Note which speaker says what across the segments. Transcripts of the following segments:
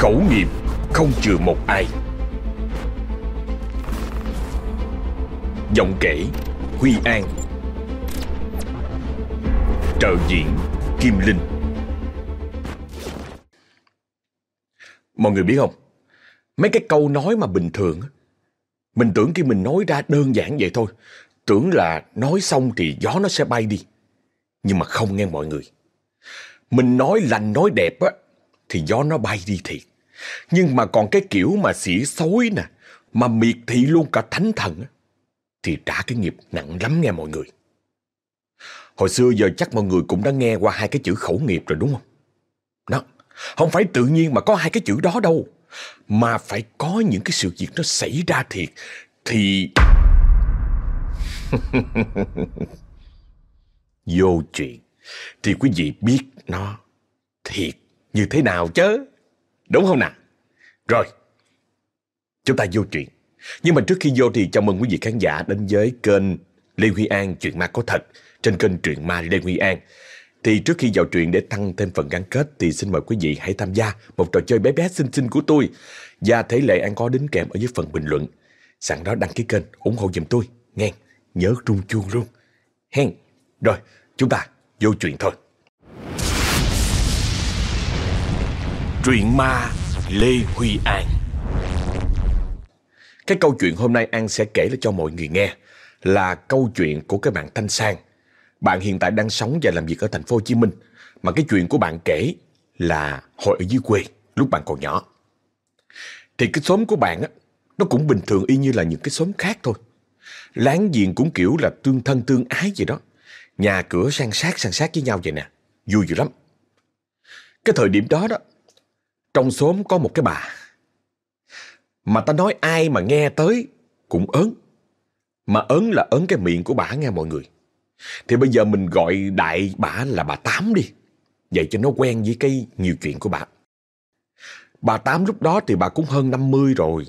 Speaker 1: Khẩu nghiệp, không chừa một ai. Giọng kể, Huy An. Trợ diễn Kim Linh. Mọi người biết không? Mấy cái câu nói mà bình thường Mình tưởng khi mình nói ra đơn giản vậy thôi, Tưởng là nói xong thì gió nó sẽ bay đi. Nhưng mà không nghe mọi người. Mình nói lành, nói đẹp á, Thì gió nó bay đi thiệt. Nhưng mà còn cái kiểu mà xỉ xối nè Mà miệt thị luôn cả thánh thần Thì trả cái nghiệp nặng lắm nghe mọi người Hồi xưa giờ chắc mọi người cũng đã nghe qua hai cái chữ khẩu nghiệp rồi đúng không? Đó, không phải tự nhiên mà có hai cái chữ đó đâu. Mà phải có những cái sự việc nó xảy ra thiệt. Thì... Vô chuyện. Thì quý vị biết nó thiệt như thế nào chứ. Đúng không nào? Rồi, chúng ta vô chuyện. Nhưng mà trước khi vô thì chào mừng quý vị khán giả đến với kênh Lê Huy An Chuyện Ma Có Thật trên kênh Truyện Ma Lê Huy An. Thì trước khi vào truyện để tăng thêm phần gắn kết thì xin mời quý vị hãy tham gia một trò chơi bé bé xinh xinh của tôi. Và thể lệ An có đính kèm ở dưới phần bình luận. Sẵn đó đăng ký kênh ủng hộ giùm tôi. Nghe, nhớ rung chuông luôn. Hen, rồi chúng ta vô chuyện thôi. Truyện Ma Lê Huy An Cái câu chuyện hôm nay An sẽ kể cho mọi người nghe là câu chuyện của cái bạn Thanh Sang bạn hiện tại đang sống và làm việc ở thành phố Hồ Chí Minh, mà cái chuyện của bạn kể là hồi ở dưới quê, lúc bạn còn nhỏ. Thì cái xóm của bạn á, nó cũng bình thường y như là những cái xóm khác thôi. Láng giềng cũng kiểu là tương thân tương ái vậy đó. Nhà cửa san sát san sát với nhau vậy nè, vui dữ lắm. Cái thời điểm đó đó, trong xóm có một cái bà. Mà ta nói ai mà nghe tới cũng ớn. Mà ớn là ớn cái miệng của bà nghe mọi người. Thì bây giờ mình gọi đại bà là bà Tám đi. Vậy cho nó quen với cái nhiều chuyện của bà. Bà Tám lúc đó thì bà cũng hơn 50 rồi.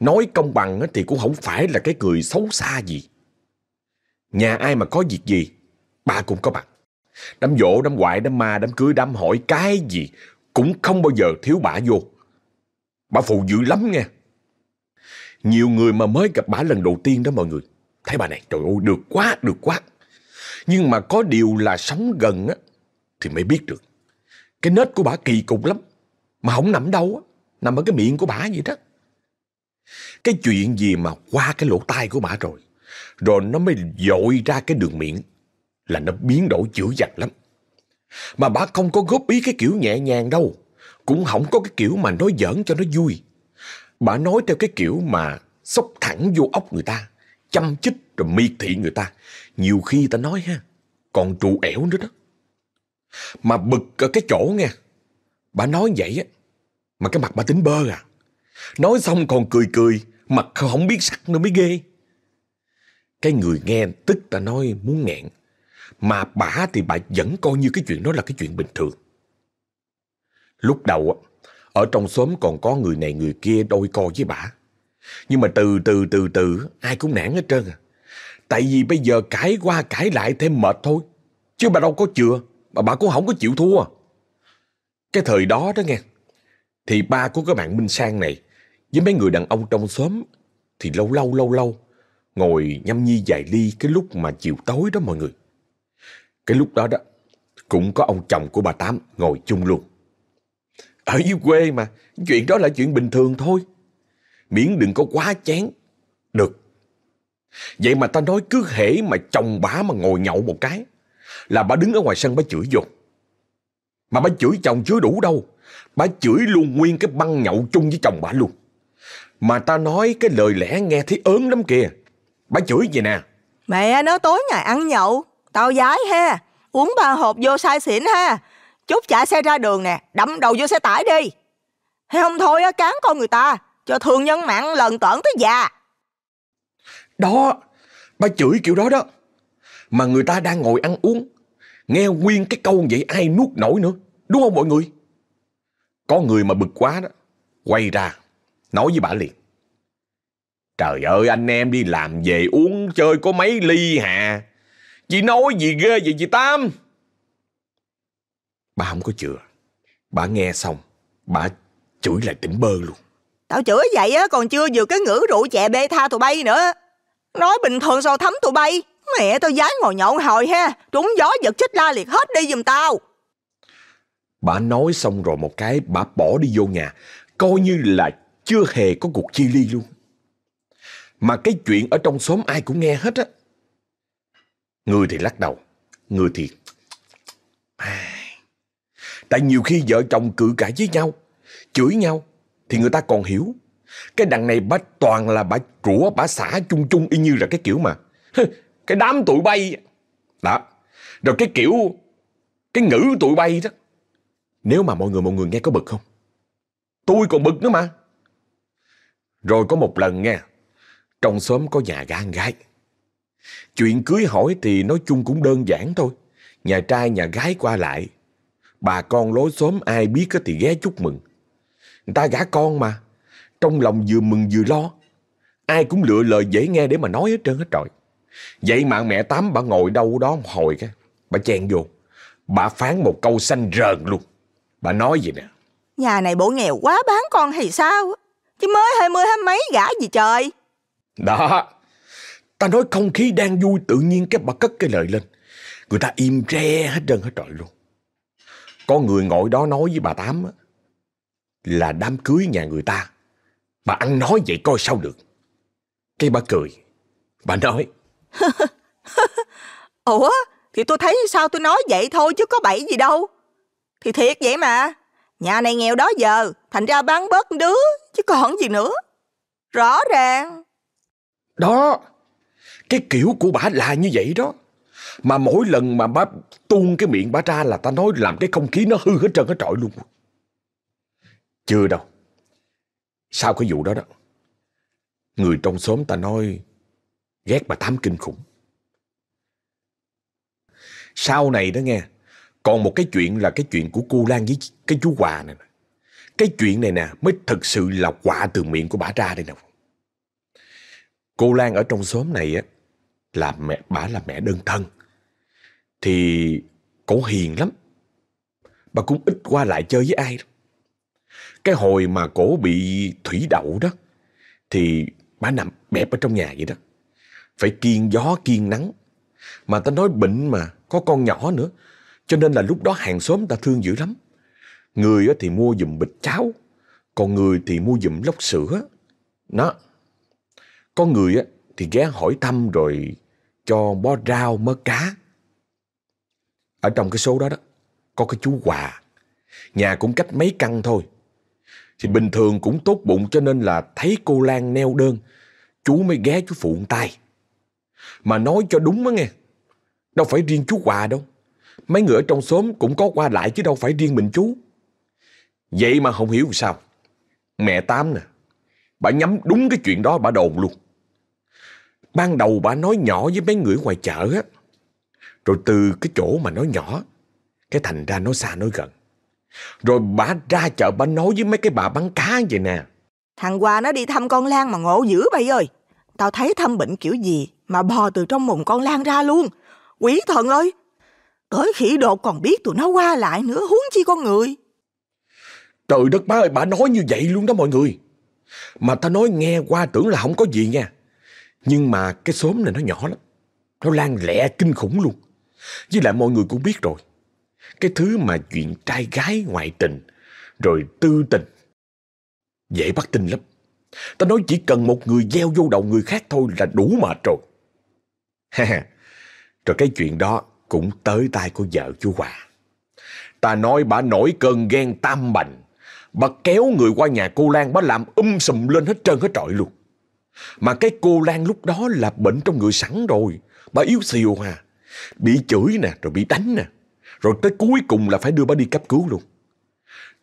Speaker 1: Nói công bằng thì cũng không phải là cái người xấu xa gì. Nhà ai mà có việc gì, bà cũng có mặt. Đám dỗ, đám ngoại, đám ma, đám cưới, đám hỏi cái gì cũng không bao giờ thiếu bà vô. Bà phụ dữ lắm nghe. Nhiều người mà mới gặp bà lần đầu tiên đó mọi người. Thấy bà này, trời ơi, được quá, được quá. Nhưng mà có điều là sống gần á, thì mới biết được. Cái nết của bà kỳ cục lắm. Mà không nằm đâu á, nằm ở cái miệng của bà vậy đó. Cái chuyện gì mà qua cái lỗ tai của bà rồi, rồi nó mới dội ra cái đường miệng, là nó biến đổi chữ dằn lắm. Mà bà không có góp ý cái kiểu nhẹ nhàng đâu, cũng không có cái kiểu mà nói giỡn cho nó vui. Bà nói theo cái kiểu mà sốc thẳng vô ốc người ta, chăm chích rồi miệt thị người ta. Nhiều khi ta nói ha, còn trụ ẻo nữa đó. Mà bực ở cái chỗ nghe. Bà nói vậy á, mà cái mặt bà tính bơ à. Nói xong còn cười cười, mặt không biết sắc nữa mới ghê. Cái người nghe tức ta nói muốn nghẹn. Mà bà thì bà vẫn coi như cái chuyện đó là cái chuyện bình thường. Lúc đầu á, ở trong xóm còn có người này người kia đôi co với bà. Nhưng mà từ từ từ từ ai cũng nản hết trơn à. Tại vì bây giờ cãi qua cãi lại thêm mệt thôi. Chứ bà đâu có chừa, mà bà cũng không có chịu thua. Cái thời đó đó nghe, thì ba của cái bạn Minh Sang này với mấy người đàn ông trong xóm thì lâu lâu lâu lâu ngồi nhâm nhi vài ly cái lúc mà chiều tối đó mọi người. Cái lúc đó đó cũng có ông chồng của bà Tám ngồi chung luôn. Ở dưới quê mà, chuyện đó là chuyện bình thường thôi. Miễn đừng có quá chén. Được, Vậy mà ta nói cứ hễ mà chồng bà mà ngồi nhậu một cái là bà đứng ở ngoài sân bà chửi vô. Mà bà chửi chồng chưa đủ đâu. Bà chửi luôn nguyên cái băng nhậu chung với chồng bà luôn. Mà ta nói cái lời lẽ nghe thấy ớn lắm kìa. Bà chửi gì nè.
Speaker 2: Mẹ nó tối ngày ăn nhậu. Tao giái ha. Uống ba hộp vô sai xỉn ha. Chút chạy xe ra đường nè. Đâm đầu vô xe tải đi. Hay không thôi á cán con người ta. Cho thương nhân mạng lần tởn tới già.
Speaker 1: Đó, bà chửi kiểu đó đó. Mà người ta đang ngồi ăn uống. Nghe nguyên cái câu vậy ai nuốt nổi nữa. Đúng không mọi người? Có người mà bực quá đó. Quay ra, nói với bà liền. Trời ơi anh em đi làm về uống chơi có mấy ly hà. Chị nói gì ghê vậy chị Tam? Bà không có chừa. Bà nghe xong, bà Chửi lại tỉnh bơ luôn.
Speaker 2: Tao chửi vậy á còn chưa vừa cái ngữ rượu chè bê tha tụi bay nữa. Nói bình thường sao thấm tụi bay. Mẹ tao dái ngồi nhậu hồi ha. Trúng gió giật chết la liệt hết đi giùm tao.
Speaker 1: Bà nói xong rồi một cái bà bỏ đi vô nhà. Coi như là chưa hề có cuộc chia ly luôn. Mà cái chuyện ở trong xóm ai cũng nghe hết á. Người thì lắc đầu. Người thì... Tại nhiều khi vợ chồng cự cãi với nhau, chửi nhau, thì người ta còn hiểu. Cái đằng này bà toàn là bà rủa, bà xả chung chung y như là cái kiểu mà. Cái đám tụi bay. Đó. Rồi cái kiểu, cái ngữ tụi bay đó. Nếu mà mọi người mọi người nghe có bực không? Tôi còn bực nữa mà. Rồi có một lần nghe, trong xóm có nhà gan gái. Chuyện cưới hỏi thì nói chung cũng đơn giản thôi. Nhà trai nhà gái qua lại. Bà con lối xóm ai biết thì ghé chúc mừng. Người ta gả con mà. Trong lòng vừa mừng vừa lo. Ai cũng lựa lời dễ nghe để mà nói hết trơn hết trọi. Vậy mà mẹ Tám bà ngồi đâu đó một hồi cái. Bà chen vô. Bà phán một câu xanh rờn luôn. Bà nói gì nè.
Speaker 2: Nhà này bộ nghèo quá bán con hay sao? Chứ mới hai mươi hai mấy gả gì trời.
Speaker 1: Đó. Ta nói không khí đang vui tự nhiên cái bà cất cái lời lên. Người ta im re hết trơn hết trọi luôn. Có người ngồi đó nói với bà Tám là đám cưới nhà người ta. Bà ăn nói vậy coi sao được. Cái bà cười. Bà nói.
Speaker 2: Ủa, thì tôi thấy sao tôi nói vậy thôi chứ có bậy gì đâu. Thì thiệt vậy mà. Nhà này nghèo đó giờ, thành ra bán bớt đứa, chứ còn gì nữa. Rõ ràng.
Speaker 1: Đó, cái kiểu của bà là như vậy đó. Mà mỗi lần mà bà tuôn cái miệng bà ra là ta nói làm cái không khí nó hư hết trơn hết trọi luôn. Chưa đâu. Sau cái vụ đó đó. Người trong xóm ta nói ghét bà Tám kinh khủng. Sau này đó nghe, còn một cái chuyện là cái chuyện của cô Lan với cái chú Hòa này. Cái chuyện này nè mới thực sự là quả từ miệng của bà ra đây nè. Cô Lan ở trong xóm này á là mẹ bà là mẹ đơn thân. Thì cổ hiền lắm. Bà cũng ít qua lại chơi với ai đâu. Cái hồi mà cổ bị thủy đậu đó thì bà nằm bẹp ở trong nhà vậy đó. Phải kiên gió kiên nắng. Mà ta nói bệnh mà có con nhỏ nữa. Cho nên là lúc đó hàng xóm ta thương dữ lắm. Người thì mua dùm bịch cháo, còn người thì mua dùm lốc sữa. Nó. Có người thì ghé hỏi thăm rồi cho bó rau mớ cá. Ở trong cái số đó đó, có cái chú Hòa. Nhà cũng cách mấy căn thôi. Thì bình thường cũng tốt bụng cho nên là thấy cô Lan neo đơn, chú mới ghé chú phụ tay. Mà nói cho đúng á nghe, đâu phải riêng chú Hòa đâu. Mấy người ở trong xóm cũng có qua lại chứ đâu phải riêng mình chú. Vậy mà không hiểu sao. Mẹ Tám nè, bà nhắm đúng cái chuyện đó bà đồn luôn. Ban đầu bà nói nhỏ với mấy người ngoài chợ á. Rồi từ cái chỗ mà nói nhỏ, cái thành ra nói xa nói gần. Rồi bà ra chợ bà nói với mấy cái bà bán cá vậy nè.
Speaker 2: Thằng Hoa nó đi thăm con Lan mà ngộ dữ bay ơi. Tao thấy thăm bệnh kiểu gì mà bò từ trong mùng con Lan ra luôn. Quỷ thần ơi, Tới khỉ đột còn biết tụi nó qua lại nữa huống chi con người.
Speaker 1: Trời đất má ơi, bà nói như vậy luôn đó mọi người. Mà ta nói nghe qua tưởng là không có gì nha. Nhưng mà cái xóm này nó nhỏ lắm. Nó lan lẹ kinh khủng luôn. Với lại mọi người cũng biết rồi. Cái thứ mà chuyện trai gái ngoại tình, rồi tư tình. Dễ bắt tin lắm. Ta nói chỉ cần một người gieo vô đầu người khác thôi là đủ mệt rồi. rồi cái chuyện đó cũng tới tay của vợ chú Hòa. Ta nói bà nổi cơn ghen tam bành. Bà kéo người qua nhà cô Lan bà làm um sùm lên hết trơn hết trọi luôn. Mà cái cô Lan lúc đó là bệnh trong người sẵn rồi. Bà yếu xìu à. Bị chửi nè, rồi bị đánh nè. Rồi tới cuối cùng là phải đưa bà đi cấp cứu luôn.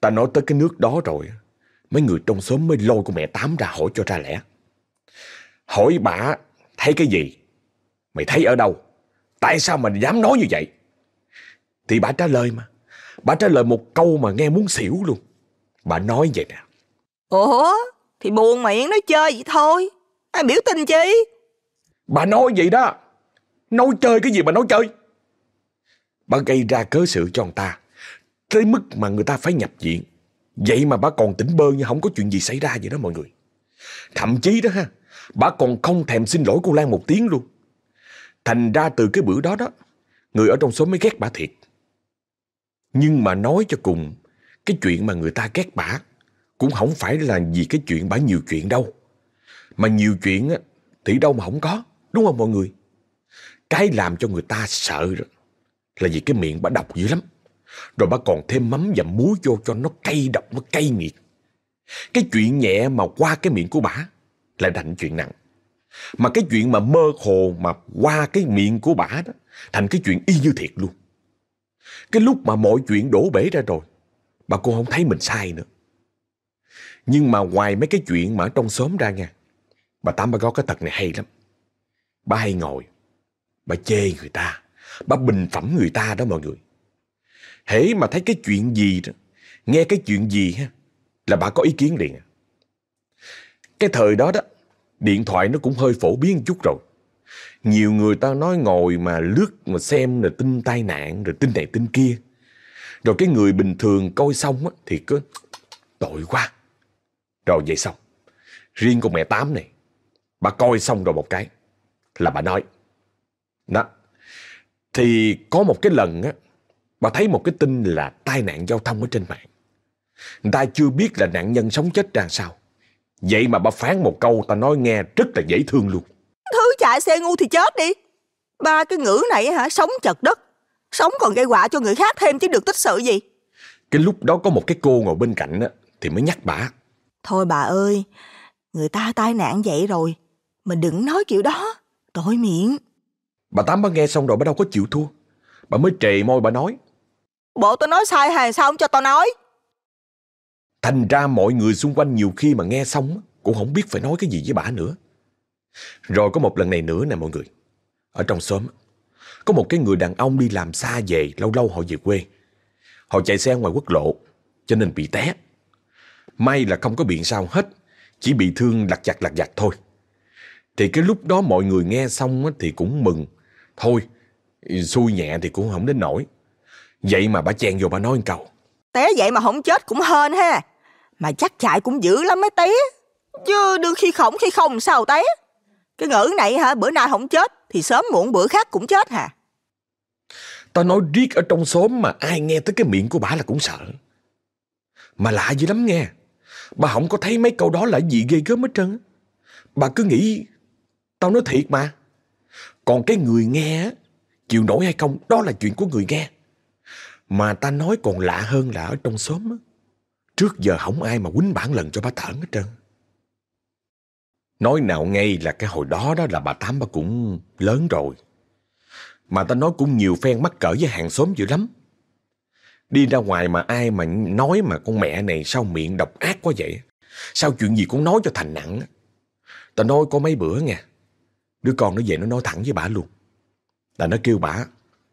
Speaker 1: Ta nói tới cái nước đó rồi. Mấy người trong xóm mới lôi của mẹ Tám ra hỏi cho ra lẽ. Hỏi bà thấy cái gì? Mày thấy ở đâu? Tại sao mày dám nói như vậy? Thì bà trả lời mà. Bà trả lời một câu mà nghe muốn xỉu luôn. Bà nói vậy nè.
Speaker 2: Ủa? Thì buồn miệng nói chơi vậy thôi. Ai biểu tình chi?
Speaker 1: Bà nói vậy đó. Nói chơi cái gì bà nói chơi? Bà gây ra cớ sự cho người ta. Tới mức mà người ta phải nhập viện. Vậy mà bà còn tỉnh bơ như không có chuyện gì xảy ra vậy đó mọi người. Thậm chí đó ha, bà còn không thèm xin lỗi cô Lan một tiếng luôn. Thành ra từ cái bữa đó đó, người ở trong xóm mới ghét bà thiệt. Nhưng mà nói cho cùng, cái chuyện mà người ta ghét bà cũng không phải là vì cái chuyện bà nhiều chuyện đâu. Mà nhiều chuyện á, thì đâu mà không có, đúng không mọi người? Cái làm cho người ta sợ rồi là vì cái miệng bà độc dữ lắm. Rồi bà còn thêm mắm và muối vô cho nó cay độc, nó cay nghiệt. Cái chuyện nhẹ mà qua cái miệng của bà là thành chuyện nặng. Mà cái chuyện mà mơ hồ mà qua cái miệng của bà đó thành cái chuyện y như thiệt luôn. Cái lúc mà mọi chuyện đổ bể ra rồi, bà cô không thấy mình sai nữa. Nhưng mà ngoài mấy cái chuyện mà ở trong xóm ra nha, bà Tám bà có cái tật này hay lắm. Bà hay ngồi, bà chê người ta, bà bình phẩm người ta đó mọi người. Hễ mà thấy cái chuyện gì đó, nghe cái chuyện gì ha, là bà có ý kiến liền. Cái thời đó đó, điện thoại nó cũng hơi phổ biến chút rồi. Nhiều người ta nói ngồi mà lướt mà xem rồi tin tai nạn rồi tin này tin kia. Rồi cái người bình thường coi xong á, thì cứ tội quá. Rồi vậy xong. Riêng con mẹ Tám này, bà coi xong rồi một cái là bà nói. Đó. Thì có một cái lần á, bà thấy một cái tin là tai nạn giao thông ở trên mạng. Người ta chưa biết là nạn nhân sống chết ra sao. Vậy mà bà phán một câu ta nói nghe rất là dễ thương luôn.
Speaker 2: Thứ chạy xe ngu thì chết đi. Ba cái ngữ này hả, sống chật đất. Sống còn gây họa cho người khác thêm chứ được tích sự gì.
Speaker 1: Cái lúc đó có một cái cô ngồi bên cạnh á, thì mới nhắc bà.
Speaker 2: Thôi bà ơi, người ta tai nạn vậy rồi. Mình đừng nói kiểu đó, tội miệng.
Speaker 1: Bà Tám bà nghe xong rồi bà đâu có chịu thua. Bà mới trề môi bà nói.
Speaker 2: Bộ tôi nói sai hay sao không cho tao nói?
Speaker 1: Thành ra mọi người xung quanh nhiều khi mà nghe xong cũng không biết phải nói cái gì với bà nữa. Rồi có một lần này nữa nè mọi người. Ở trong xóm, có một cái người đàn ông đi làm xa về, lâu lâu họ về quê. Họ chạy xe ngoài quốc lộ, cho nên bị té. May là không có bị sao hết, chỉ bị thương lặt chặt lặt chặt thôi. Thì cái lúc đó mọi người nghe xong thì cũng mừng. Thôi, xui nhẹ thì cũng không đến nổi. Vậy mà bà chen vô bà nói một câu.
Speaker 2: Té vậy mà không chết cũng hên ha. Mà chắc chạy cũng dữ lắm mới té. Chứ đương khi khổng khi không sao té. Cái ngữ này hả, bữa nay không chết thì sớm muộn bữa khác cũng chết hả?
Speaker 1: Tao nói riết ở trong xóm mà ai nghe tới cái miệng của bà là cũng sợ. Mà lạ dữ lắm nghe. Bà không có thấy mấy câu đó là gì ghê gớm hết trơn. Bà cứ nghĩ tao nói thiệt mà. Còn cái người nghe chịu nổi hay không, đó là chuyện của người nghe. Mà ta nói còn lạ hơn là ở trong xóm á. Trước giờ không ai mà quýnh bản lần cho bà Tởn hết trơn. Nói nào ngay là cái hồi đó đó là bà Tám bà cũng lớn rồi. Mà ta nói cũng nhiều phen mắc cỡ với hàng xóm dữ lắm. Đi ra ngoài mà ai mà nói mà con mẹ này sao miệng độc ác quá vậy? Sao chuyện gì cũng nói cho thành nặng? Ta nói có mấy bữa nha. Đứa con nó về nó nói thẳng với bà luôn. Là nó kêu bà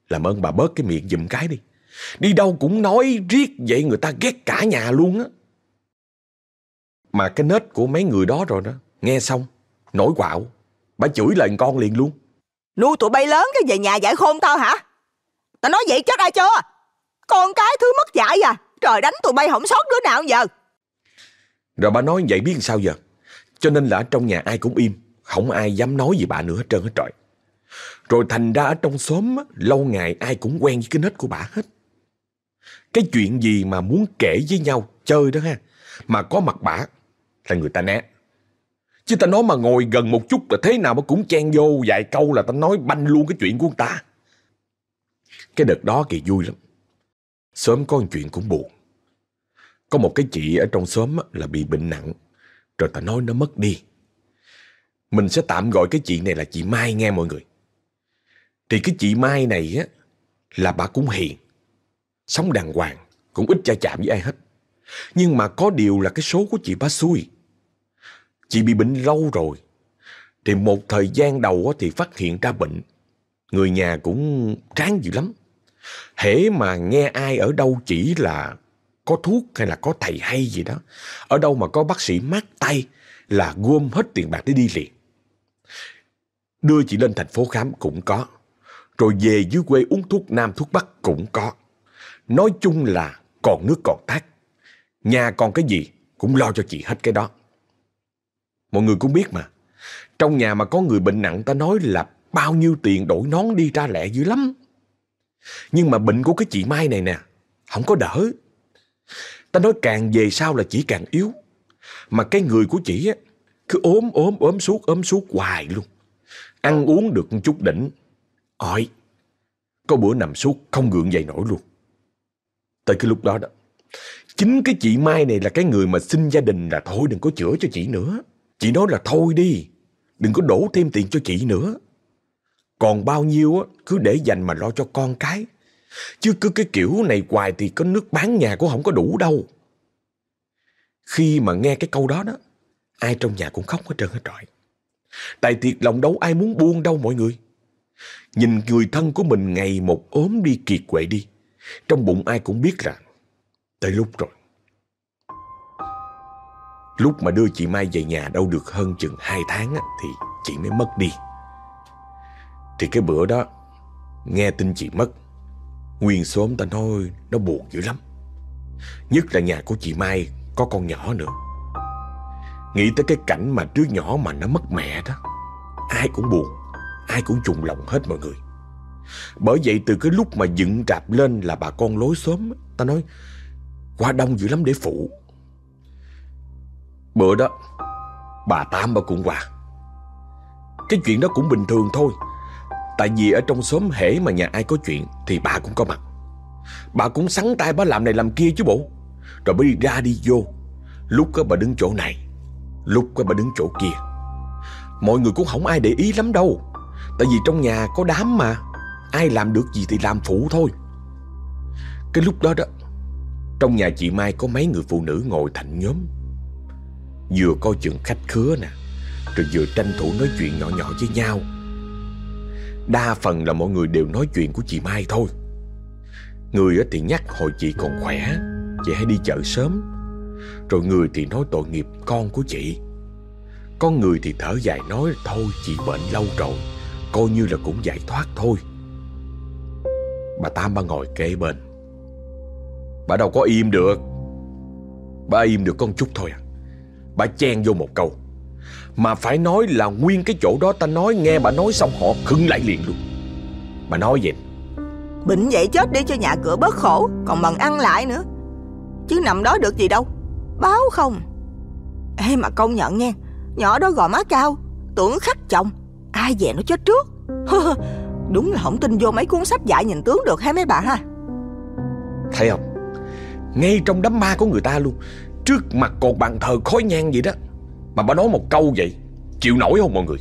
Speaker 1: làm ơn bà bớt cái miệng giùm cái đi. Đi đâu cũng nói riết vậy người ta ghét cả nhà luôn á. Mà cái nết của mấy người đó rồi đó, nghe xong, nổi quạo, bà chửi lời con liền luôn.
Speaker 2: Nuôi tụi bay lớn cái về nhà giải khôn tao hả? Tao nói vậy chết ai chưa? Con cái thứ mất dạy à, trời đánh tụi bay không sót đứa nào giờ.
Speaker 1: Rồi bà nói vậy biết sao giờ? Cho nên là trong nhà ai cũng im, không ai dám nói gì bà nữa hết trơn hết trời. Rồi thành ra ở trong xóm lâu ngày ai cũng quen với cái nết của bà hết. Cái chuyện gì mà muốn kể với nhau chơi đó ha, mà có mặt bà là người ta né. Chứ ta nói mà ngồi gần một chút là thế nào mà cũng chen vô vài câu là ta nói banh luôn cái chuyện của người ta. Cái đợt đó kỳ vui lắm. Sớm có một chuyện cũng buồn. Có một cái chị ở trong xóm là bị bệnh nặng, rồi ta nói nó mất đi. Mình sẽ tạm gọi cái chị này là chị Mai nghe mọi người. Thì cái chị Mai này á, là bà cũng hiền, sống đàng hoàng, cũng ít cha chạm với ai hết. Nhưng mà có điều là cái số của chị ba xui. Chị bị bệnh lâu rồi. Thì một thời gian đầu thì phát hiện ra bệnh. Người nhà cũng ráng dữ lắm. Hễ mà nghe ai ở đâu chỉ là có thuốc hay là có thầy hay gì đó. Ở đâu mà có bác sĩ mát tay là gom hết tiền bạc để đi liền. Đưa chị lên thành phố khám cũng có. Rồi về dưới quê uống thuốc nam thuốc bắc cũng có. Nói chung là còn nước còn thác. Nhà còn cái gì cũng lo cho chị hết cái đó. Mọi người cũng biết mà. Trong nhà mà có người bệnh nặng ta nói là bao nhiêu tiền đổi nón đi ra lẹ dữ lắm. Nhưng mà bệnh của cái chị Mai này nè, không có đỡ. Ta nói càng về sau là chỉ càng yếu. Mà cái người của chị á, cứ ốm ốm ốm suốt ốm suốt hoài luôn. Ăn uống được chút đỉnh. Ôi, có bữa nằm suốt không gượng dậy nổi luôn. Tới cái lúc đó đó, chính cái chị Mai này là cái người mà xin gia đình là thôi đừng có chữa cho chị nữa. Chị nói là thôi đi, đừng có đổ thêm tiền cho chị nữa. Còn bao nhiêu á, cứ để dành mà lo cho con cái. Chứ cứ cái kiểu này hoài thì có nước bán nhà cũng không có đủ đâu. Khi mà nghe cái câu đó đó, ai trong nhà cũng khóc hết trơn hết trọi. Tại thiệt lòng đâu ai muốn buông đâu mọi người. Nhìn người thân của mình ngày một ốm đi kiệt quệ đi. Trong bụng ai cũng biết rằng tới lúc rồi. Lúc mà đưa chị Mai về nhà đâu được hơn chừng hai tháng á, thì chị mới mất đi. Thì cái bữa đó, nghe tin chị mất, nguyên xóm ta nói nó buồn dữ lắm. Nhất là nhà của chị Mai có con nhỏ nữa. Nghĩ tới cái cảnh mà đứa nhỏ mà nó mất mẹ đó, ai cũng buồn, ai cũng trùng lòng hết mọi người. Bởi vậy từ cái lúc mà dựng trạp lên là bà con lối xóm, ta nói qua đông dữ lắm để phụ. Bữa đó, bà Tám bà cũng qua. Cái chuyện đó cũng bình thường thôi. Tại vì ở trong xóm hễ mà nhà ai có chuyện thì bà cũng có mặt. Bà cũng sắn tay bà làm này làm kia chứ bộ. Rồi bà đi ra đi vô. Lúc đó bà đứng chỗ này, lúc bà đứng chỗ kia. Mọi người cũng không ai để ý lắm đâu. Tại vì trong nhà có đám mà. Ai làm được gì thì làm phụ thôi. Cái lúc đó đó, trong nhà chị Mai có mấy người phụ nữ ngồi thành nhóm. Vừa coi chừng khách khứa nè, rồi vừa tranh thủ nói chuyện nhỏ nhỏ với nhau. Đa phần là mọi người đều nói chuyện của chị Mai thôi. Người thì nhắc hồi chị còn khỏe, chị hãy đi chợ sớm. Rồi người thì nói tội nghiệp con của chị. Con người thì thở dài nói thôi chị bệnh lâu rồi, coi như là cũng giải thoát thôi. Bà Tam bà ngồi kế bên. Bà đâu có im được. Bà im được con chút thôi à. Bà chen vô một câu. Mà phải nói là nguyên cái chỗ đó ta nói nghe bà nói xong họ khưng lại liền luôn. Bà nói vậy.
Speaker 2: Bệnh vậy chết đi cho nhà cửa bớt khổ Còn bằng ăn lại nữa Chứ nằm đó được gì đâu Báo không? Ê, mà công nhận nha, Nhỏ đó gò má cao, Tưởng khắc chồng, Ai về nó chết trước. Đúng là không tin vô mấy cuốn sách dạy nhìn tướng được hay mấy bà ha?
Speaker 1: Thấy không Ngay trong đám ma của người ta luôn, Trước mặt còn bàn thờ khói nhang vậy đó, Mà bà nói một câu vậy, Chịu nổi không mọi người?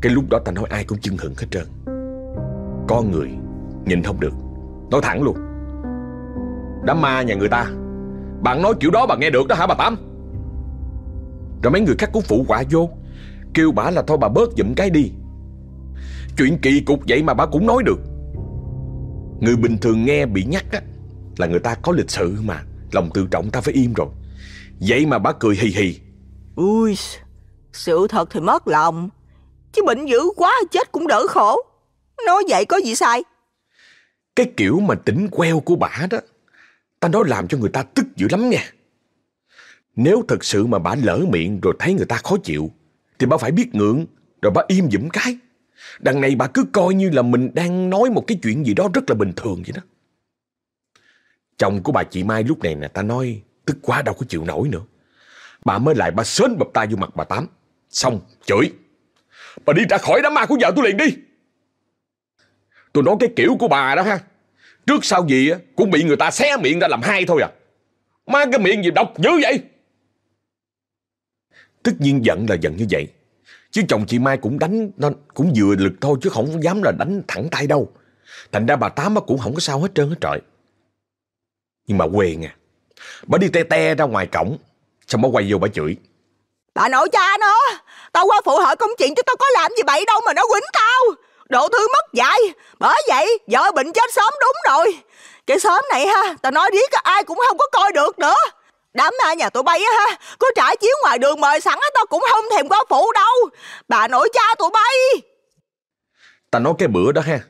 Speaker 1: Cái lúc đó ta nói ai cũng chưng hửng hết trơn. Con người Nhìn không được, Nói thẳng luôn. Đám ma nhà người ta bạn nói kiểu đó bà nghe được đó hả bà Tám? Rồi mấy người khác cũng phụ quả vô Kêu bà là thôi bà bớt giùm cái đi. Chuyện kỳ cục vậy mà bà cũng nói được. Người bình thường nghe bị nhắc á Là người ta có lịch sự mà Lòng tự trọng ta phải im rồi. Vậy mà bà cười hì hì.
Speaker 2: Ui Sự thật thì mất lòng Chứ bệnh dữ quá chết cũng đỡ khổ. Nói vậy có gì sai?
Speaker 1: Cái kiểu mà tỉnh queo của bà đó Ta nói làm cho người ta tức dữ lắm nha Nếu thật sự mà bà lỡ miệng Rồi thấy người ta khó chịu, Thì bà phải biết ngượng, Rồi bà im dùm cái Đằng này bà cứ coi như là mình đang nói một cái chuyện gì đó rất là bình thường vậy đó. Chồng của bà chị Mai lúc này nè, ta nói tức quá đâu có chịu nổi nữa. Bà mới lại bà sến bập tay vô mặt bà Tám. Xong, chửi. Bà đi ra khỏi đám ma của vợ tôi liền đi. Tôi nói cái kiểu của bà đó ha. Trước sau gì cũng bị người ta xé miệng ra làm hai thôi à. Má cái miệng gì độc dữ vậy? Tất nhiên giận là giận như vậy. Chứ chồng chị Mai cũng đánh, nó cũng vừa lực thôi chứ không dám là đánh thẳng tay đâu. Thành ra bà Tám cũng không có sao hết trơn hết trời. Nhưng mà quê nha. Bà đi te te ra ngoài cổng. Xong bà quay vô bà chửi.
Speaker 2: Bà nội cha nó. Tao qua phụ hỏi công chuyện chứ tao có làm gì bậy đâu mà nó quýnh tao đồ thứ mất dạy. Bởi vậy vợ bệnh chết sớm đúng rồi. Cái sớm này ha. Tao nói riết ai cũng không có coi được nữa. Đám ma nhà tụi bay á ha Có trải chiếu ngoài đường mời sẵn á Tao cũng không thèm qua phụ đâu Bà nội cha tụi bay
Speaker 1: Ta nói cái bữa đó ha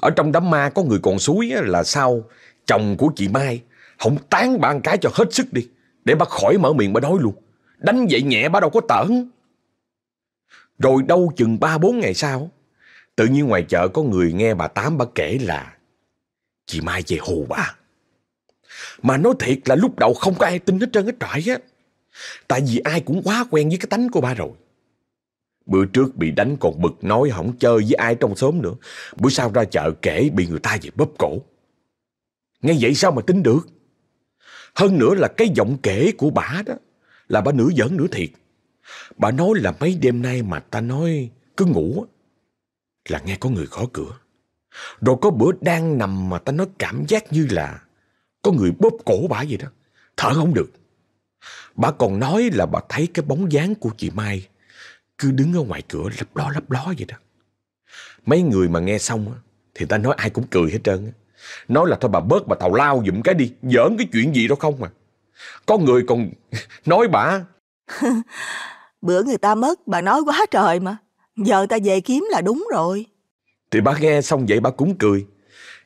Speaker 1: Ở trong đám ma có người còn suối là sao Chồng của chị Mai Không tán bà cái cho hết sức đi. Để bà khỏi mở miệng bà nói luôn. Đánh vậy nhẹ bà đâu có tởn. Rồi đâu chừng ba bốn ngày sau, tự nhiên ngoài chợ có người nghe bà Tám bà kể là, chị Mai về hù bà. Mà nói thiệt là lúc đầu không có ai tin hết trơn, hết trọi á. Tại vì ai cũng quá quen với cái tánh của bà rồi. Bữa trước bị đánh còn bực, nói không chơi với ai trong xóm nữa. Bữa sau ra chợ kể bị người ta về bóp cổ. Nghe vậy sao mà tính được? Hơn nữa là cái giọng kể của bà đó, là bà nửa giỡn nửa thiệt. Bà nói là mấy đêm nay mà ta nói cứ ngủ là nghe có người gõ cửa. Rồi có bữa đang nằm mà ta nói cảm giác như là có người bóp cổ bà vậy đó. Thở không được. Bà còn nói là bà thấy cái bóng dáng của chị Mai cứ đứng ở ngoài cửa lấp ló lấp ló vậy đó. Mấy người mà nghe xong thì ta nói ai cũng cười hết trơn. Nói là thôi bà bớt bà tàu lao dùm cái đi, giỡn cái chuyện gì đó không mà. Có người còn nói bà.
Speaker 2: Bữa người ta mất bà nói quá trời mà. Giờ ta về kiếm là đúng rồi.
Speaker 1: Thì bà nghe xong vậy bà cũng cười.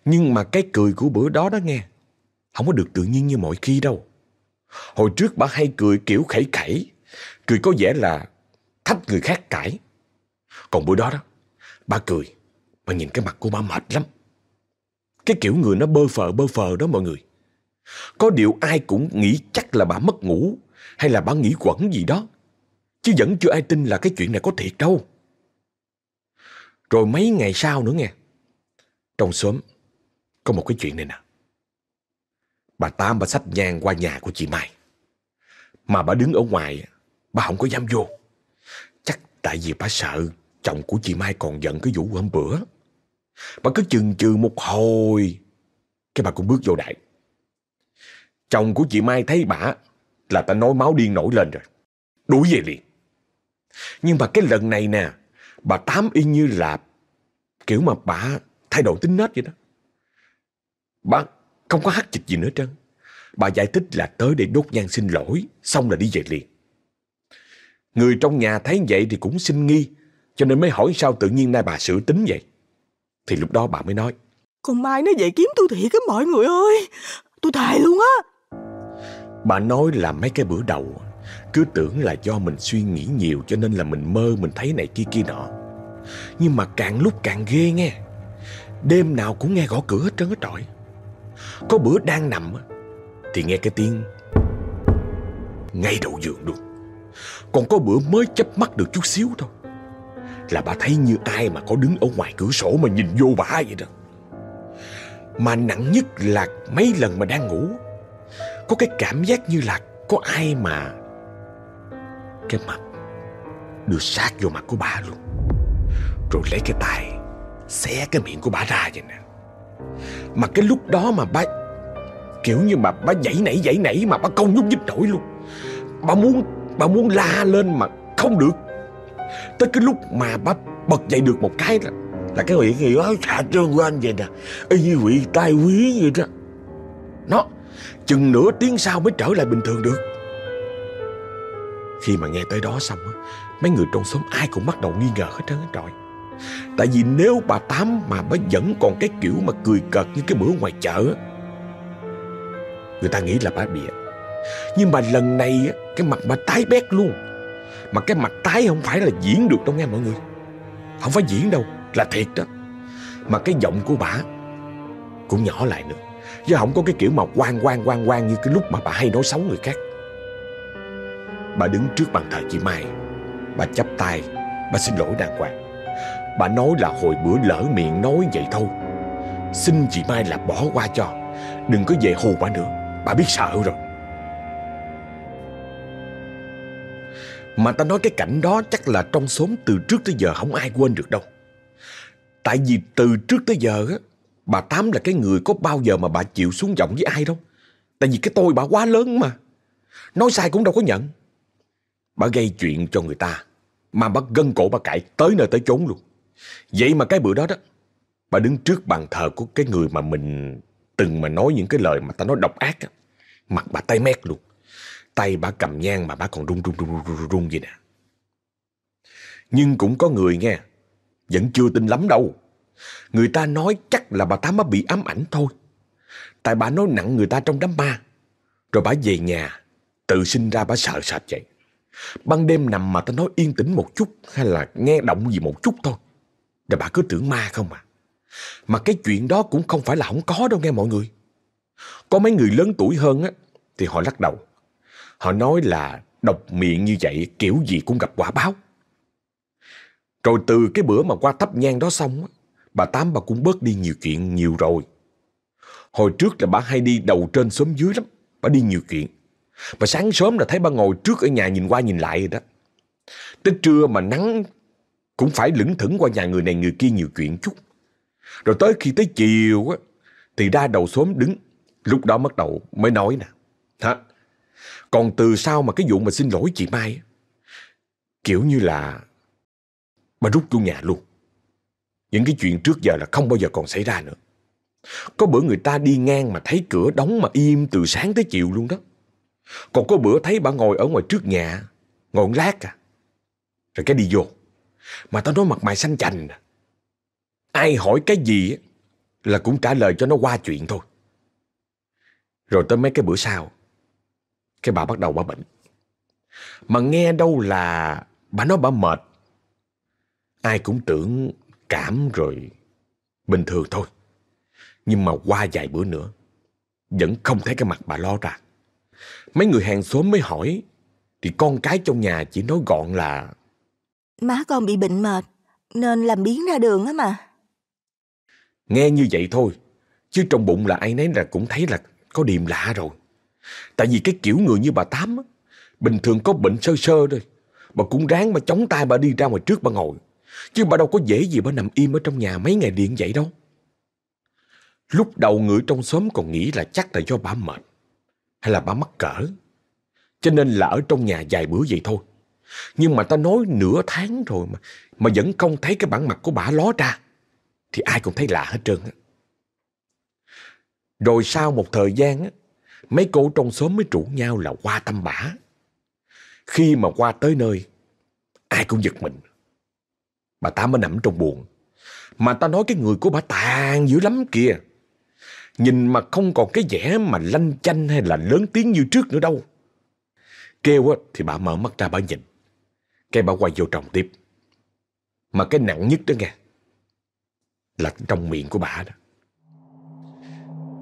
Speaker 1: Nhưng mà cái cười của bữa đó đó nghe. Không có được tự nhiên như mọi khi đâu. Hồi trước bà hay cười kiểu khẩy khẩy. Cười có vẻ là thách người khác cãi. Còn bữa đó đó, bà cười. Bà nhìn cái mặt của bà mệt lắm. Cái kiểu người nó bơ phờ bơ phờ đó mọi người. Có điều ai cũng nghĩ chắc là bà mất ngủ hay là bà nghĩ quẩn gì đó. Chứ vẫn chưa ai tin là cái chuyện này có thiệt đâu. Rồi mấy ngày sau nữa nghe. Trong xóm có một cái chuyện này nè. Bà Tam bà sách nhang qua nhà của chị Mai. Mà bà đứng ở ngoài, bà không có dám vô. Chắc tại vì bà sợ chồng của chị Mai còn giận cái vụ hôm bữa. Bà cứ chừng chừ một hồi, cái bà cũng bước vô đại. Chồng của chị Mai thấy bà là ta nói máu điên nổi lên rồi. Đuổi về liền. Nhưng mà cái lần này nè, bà Tám y như là kiểu mà bà thay đổi tính nết vậy đó. Bà không có hát chịch gì nữa trơn. Bà giải thích là tới để đốt nhang xin lỗi, xong là đi về liền. Người trong nhà thấy vậy thì cũng sinh nghi, cho nên mới hỏi sao tự nhiên nay bà sửa tính vậy. Thì lúc đó bà mới nói.
Speaker 2: Con Mai nó về kiếm tôi thiệt á mọi người ơi. Tôi thề luôn á.
Speaker 1: Bà nói là mấy cái bữa đầu cứ tưởng là do mình suy nghĩ nhiều cho nên là mình mơ, mình thấy này kia kia nọ. Nhưng mà càng lúc càng ghê nghe. Đêm nào cũng nghe gõ cửa hết trơn hết trọi. Có bữa đang nằm thì nghe cái tiếng ngay đầu giường luôn. Còn có bữa mới chớp mắt được chút xíu thôi Là bà thấy như ai mà có đứng ở ngoài cửa sổ mà nhìn vô bà vậy đó Mà nặng nhất là mấy lần mà đang ngủ, Có cái cảm giác như là có ai mà cái mặt đưa sát vô mặt của bà luôn. Rồi lấy cái tay, Xé cái miệng của bà ra vậy nè. Mà cái lúc đó mà bà, Kiểu như mà bà dãy nảy dãy nảy Mà bà không nhúc nhích nổi luôn. Bà muốn Bà muốn la lên mà không được. Tới cái lúc mà bà bật dậy được một cái là Là cái huyện gì đó xạ trơn của anh vậy nè, Y như vị tai quý vậy đó. Nó, Chừng nửa tiếng sau mới trở lại bình thường được. Khi mà nghe tới đó xong á, Mấy người trong xóm ai cũng bắt đầu nghi ngờ hết trơn hết trọi Tại vì nếu bà Tám mà bà vẫn còn cái kiểu mà cười cợt như cái bữa ngoài chợ Người ta nghĩ là bà bịa. Nhưng mà lần này cái mặt bà tái bét luôn. Mà cái mặt tái không phải là diễn được đâu nghe mọi người. Không phải diễn đâu, Là thiệt đó. Mà cái giọng của bà Cũng nhỏ lại nữa. Chứ không có cái kiểu mà quan quan quan quan Như cái lúc mà bà hay nói xấu người khác. Bà đứng trước bàn thờ chị Mai Bà chắp tay Bà xin lỗi đàng hoàng Bà nói là hồi bữa lỡ miệng nói vậy thôi Xin chị Mai là bỏ qua cho Đừng có về hù bà nữa Bà biết sợ rồi Mà ta nói cái cảnh đó chắc là trong xóm từ trước tới giờ không ai quên được đâu. Tại vì từ trước tới giờ á, bà Tám là cái người có bao giờ mà bà chịu xuống giọng với ai đâu. Tại vì cái tôi bà quá lớn mà. Nói sai cũng đâu có nhận. Bà gây chuyện cho người ta. Mà bà gân cổ bà cãi tới nơi tới chốn luôn. Vậy mà cái bữa đó đó, bà đứng trước bàn thờ của cái người mà mình từng mà nói những cái lời mà ta nói độc ác á. Mặt bà tay mét luôn. Tay bà cầm nhang mà bà còn run run run run run, run vậy nè. Nhưng cũng có người nghe, vẫn chưa tin lắm đâu. Người ta nói chắc là bà Tám bị ám ảnh thôi. Tại bà nói nặng người ta trong đám ma, Rồi bà về nhà, tự sinh ra bà sợ sệt vậy. Ban đêm nằm mà ta nói yên tĩnh một chút hay là nghe động gì một chút thôi. Rồi bà cứ tưởng ma không à. Mà cái chuyện đó cũng không phải là không có đâu nghe mọi người. Có mấy người lớn tuổi hơn á, thì họ lắc đầu. Họ nói là độc miệng như vậy kiểu gì cũng gặp quả báo. Rồi từ cái bữa mà qua thắp nhang đó xong á, bà Tám bà cũng bớt đi nhiều chuyện nhiều rồi. Hồi trước là bà hay đi đầu trên xóm dưới lắm, bà đi nhiều chuyện mà sáng sớm là thấy ba ngồi trước ở nhà nhìn qua nhìn lại rồi đó. Tới trưa mà nắng cũng phải lững thững qua nhà người này người kia nhiều chuyện chút. Rồi tới khi tới chiều á, thì ra đầu xóm đứng. Lúc đó bắt đầu mới nói nè. Hả? Còn từ sau mà cái vụ mà xin lỗi chị Mai Kiểu như là Bà rút vô nhà luôn Những cái chuyện trước giờ là không bao giờ còn xảy ra nữa Có bữa người ta đi ngang mà thấy cửa đóng mà im từ sáng tới chiều luôn đó còn có bữa thấy bà ngồi ở ngoài trước nhà, Ngồi lát à. Rồi cái đi vô. Mà tao nói mặt mày xanh chành à. Ai hỏi cái gì Là cũng trả lời cho nó qua chuyện thôi. Rồi tới mấy cái bữa sau, Cái bà bắt đầu bà bệnh. Mà nghe đâu là Bà nói bà mệt. Ai cũng tưởng cảm rồi Bình thường thôi. Nhưng mà qua vài bữa nữa, Vẫn không thấy cái mặt bà lo ra. Mấy người hàng xóm mới hỏi Thì con cái trong nhà chỉ nói gọn là
Speaker 2: Má con bị bệnh mệt Nên làm biến ra đường á mà.
Speaker 1: Nghe như vậy thôi Chứ trong bụng là ai nấy là cũng thấy là Có điềm lạ rồi. Tại vì cái kiểu người như bà Tám á, Bình thường có bệnh sơ sơ thôi Bà cũng ráng mà chống tay bà đi ra ngoài trước bà ngồi. Chứ bà đâu có dễ gì bà nằm im ở trong nhà mấy ngày điện vậy đâu. Lúc đầu người trong xóm còn nghĩ là chắc là do bà mệt hay là bà mắc cỡ? Cho nên là ở trong nhà vài bữa vậy thôi. Nhưng mà ta nói nửa tháng rồi mà Mà vẫn không thấy cái bản mặt của bà ló ra, Thì ai cũng thấy lạ hết trơn á. Rồi sau một thời gian á, Mấy cô trong xóm mới rủ nhau là qua thăm bả Khi mà qua tới nơi, Ai cũng giật mình. Bà ta mới nằm trong buồn. Mà ta nói cái người của bà tàn dữ lắm kìa. Nhìn mà không còn cái vẻ mà lanh chanh hay là lớn tiếng như trước nữa đâu. Kêu á, thì bà mở mắt ra bà nhìn. Cái bà quay vô trồng tiếp. Mà cái nặng nhất đó nghe, Là trong miệng của bà đó.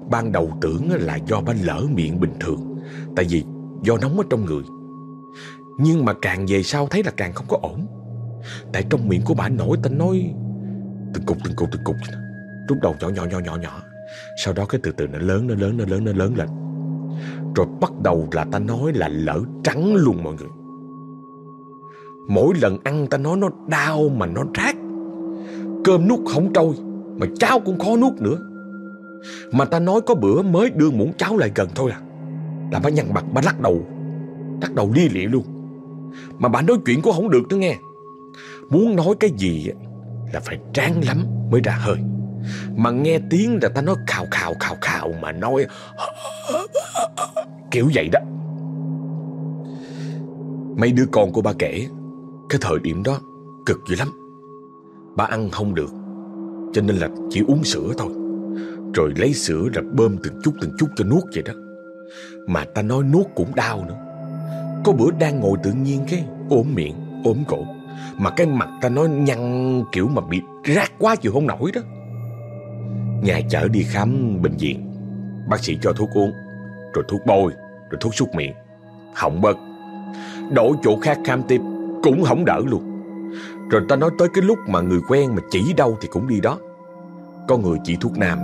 Speaker 1: Ban đầu tưởng là do bà lỡ miệng bình thường, Tại vì do nóng ở trong người. Nhưng mà càng về sau thấy là càng không có ổn. Tại trong miệng của bà nổi, ta nói, Từng cục từng cục từng cục Lúc đầu nhỏ nhỏ nhỏ nhỏ nhỏ. Sau đó cái từ từ nó lớn nó lớn nó lớn nó lớn lên. Rồi bắt đầu là ta nói là lỡ trắng luôn mọi người. Mỗi lần ăn ta nói nó đau mà nó rác Cơm nuốt không trôi, Mà cháo cũng khó nuốt nữa. Mà ta nói có bữa mới đưa muỗng cháo lại gần thôi à. Là bà nhăn mặt bà lắc đầu Lắc đầu lia lịa luôn. Mà bà nói chuyện cũng không được nữa nghe. Muốn nói cái gì là phải tráng lắm mới ra hơi. Mà nghe tiếng là ta nói khào khào khào khào mà nói Kiểu vậy đó. Mấy đứa con của ba kể Cái thời điểm đó cực dữ lắm. Ba ăn không được Cho nên là chỉ uống sữa thôi. Rồi lấy sữa rồi bơm từng chút từng chút cho nuốt vậy đó. Mà ta nói nuốt cũng đau nữa. Có bữa đang ngồi tự nhiên cái ốm miệng, ốm cổ. Mà cái mặt ta nói nhăn kiểu mà bị rác quá chịu không nổi đó. Nhà chở đi khám bệnh viện. Bác sĩ cho thuốc uống Rồi thuốc bôi Rồi thuốc súc miệng. Hỏng bớt. Đổi chỗ khác khám tiếp Cũng không đỡ luôn. Rồi ta nói tới cái lúc mà người quen mà chỉ đâu thì cũng đi đó. Có người chỉ thuốc nam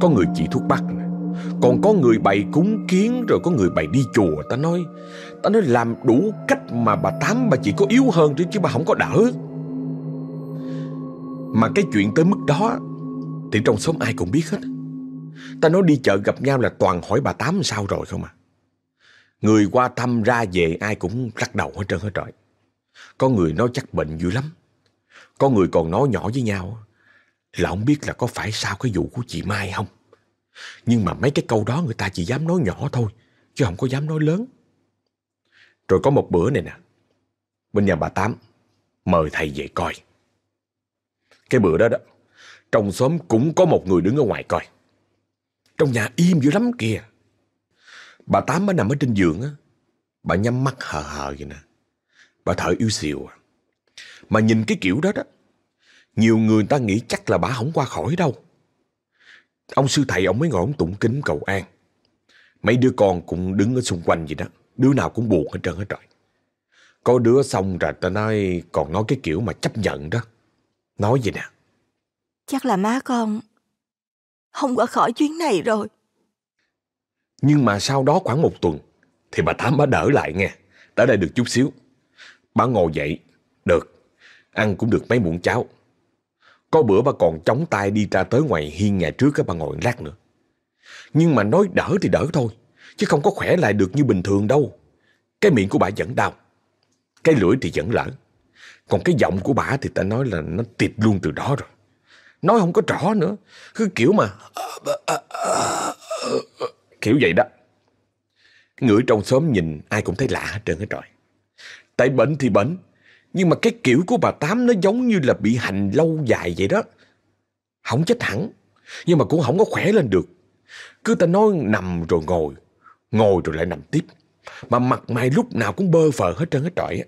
Speaker 1: Có người chỉ thuốc bắc Còn có người bày cúng kiến Rồi có người bày đi chùa. Ta nói Ta nói làm đủ cách mà bà Tám bà chỉ có yếu hơn chứ, chứ bà không có đỡ. Mà cái chuyện tới mức đó thì trong xóm ai cũng biết hết. Ta nói đi chợ gặp nhau là toàn hỏi bà Tám sao rồi không à? Người qua thăm ra về ai cũng lắc đầu hết trơn hết trời Có người nói chắc bệnh dữ lắm. Có người còn nói nhỏ với nhau Là không biết là có phải sao cái vụ của chị Mai không? Nhưng mà mấy cái câu đó người ta chỉ dám nói nhỏ thôi Chứ không có dám nói lớn. Rồi có một bữa này nè, bên nhà bà Tám mời thầy về coi. Cái bữa đó đó, trong xóm cũng có một người đứng ở ngoài coi. Trong nhà im dữ lắm kìa. Bà Tám bà nằm ở trên giường á. Bà nhắm mắt hờ hờ vậy nè. Bà thở yếu xìu à. Mà nhìn cái kiểu đó đó. Nhiều người ta nghĩ chắc là bà không qua khỏi đâu. Ông sư thầy ông mới ngồi ông tụng kính cầu an. Mấy đứa con cũng đứng ở xung quanh vậy đó. Đứa nào cũng buồn hết trơn hết trời. Có đứa xong rồi ta nói, còn nói cái kiểu mà chấp nhận đó. Nói gì nè.
Speaker 2: Chắc là má con không qua khỏi chuyến này rồi.
Speaker 1: Nhưng mà sau đó khoảng một tuần thì bà Tám bà đỡ lại nghe. đỡ đây được chút xíu. Bà ngồi dậy. Được. Ăn cũng được mấy muỗng cháo. Có bữa bà còn chống tay đi ra tới ngoài hiên nhà trước bà ngồi lát nữa. Nhưng mà nói đỡ thì đỡ thôi. Chứ không có khỏe lại được như bình thường đâu. Cái miệng của bà vẫn đau. Cái lưỡi thì vẫn lỡ. Còn cái giọng của bà thì ta nói là nó tịt luôn từ đó rồi. Nói không có rõ nữa. Cứ kiểu mà... Kiểu vậy đó. Người trong xóm nhìn ai cũng thấy lạ hết trơn hết rồi. Tại bệnh thì bệnh. Nhưng mà cái kiểu của bà Tám nó giống như là bị hành lâu dài vậy đó. Không chết hẳn. Nhưng mà cũng không có khỏe lên được. Cứ ta nói nằm rồi ngồi. Ngồi rồi lại nằm tiếp. Mà mặt mày lúc nào cũng bơ phờ hết trơn hết trọi á.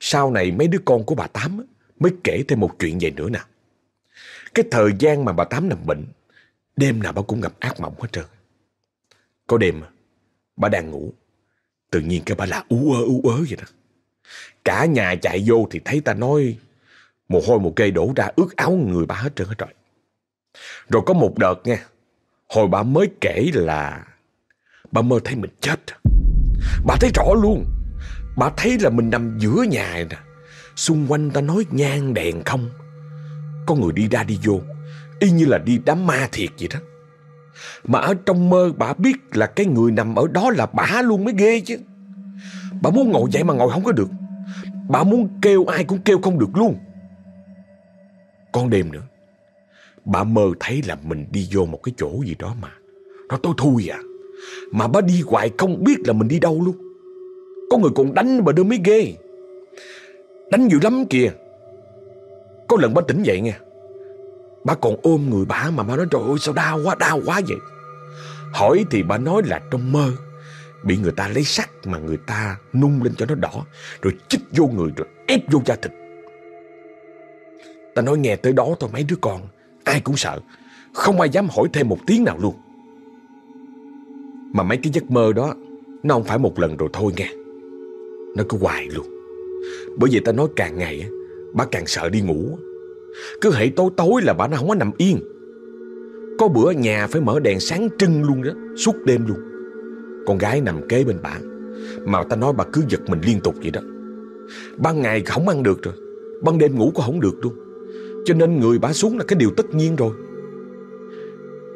Speaker 1: Sau này mấy đứa con của bà Tám mới kể thêm một chuyện vậy nữa nè. Cái thời gian mà bà Tám nằm bệnh, đêm nào bà cũng gặp ác mộng hết trơn. Có đêm, bà đang ngủ, tự nhiên cái bà là ú ớ ú ớ vậy đó. Cả nhà chạy vô thì thấy ta nói mồ hôi một cây đổ ra ướt áo người bà hết trơn hết trời. Rồi có một đợt nha, hồi bà mới kể là bà mơ thấy mình chết. Bà thấy rõ luôn. Bà thấy là mình nằm giữa nhà nè. Xung quanh ta nói nhang đèn không. Có người đi ra đi vô. Y như là đi đám ma thiệt vậy đó. Mà ở trong mơ bà biết là cái người nằm ở đó là bà luôn mới ghê chứ. Bà muốn ngồi dậy mà ngồi không có được. Bà muốn kêu ai cũng kêu không được luôn. Con đêm nữa. Bà mơ thấy là mình đi vô một cái chỗ gì đó mà. Nó tối thui à. Mà bà đi hoài không biết là mình đi đâu luôn. Có người còn đánh bà đưa mới ghê Đánh dữ lắm kìa có lần bà tỉnh dậy nghe, Bà còn ôm người bà mà bà nói trời ơi sao đau quá đau quá vậy? Hỏi thì bà nói là trong mơ Bị người ta lấy sắt mà người ta nung lên cho nó đỏ Rồi chích vô người rồi ép vô da thịt. Ta nói nghe tới đó thôi mấy đứa con Ai cũng sợ. Không ai dám hỏi thêm một tiếng nào luôn. Mà mấy cái giấc mơ đó Nó không phải một lần rồi thôi nghe. Nó cứ hoài luôn. Bởi vậy ta nói càng ngày Bà càng sợ đi ngủ. Cứ hệ tối tối là bà nó không có nằm yên. Có bữa nhà phải mở đèn sáng trưng luôn đó, Suốt đêm luôn. Con gái nằm kế bên bà, Mà ta nói bà cứ giật mình liên tục vậy đó. Ban ngày không ăn được rồi, Ban đêm ngủ cũng không được luôn. Cho nên người bà xuống là cái điều tất nhiên rồi.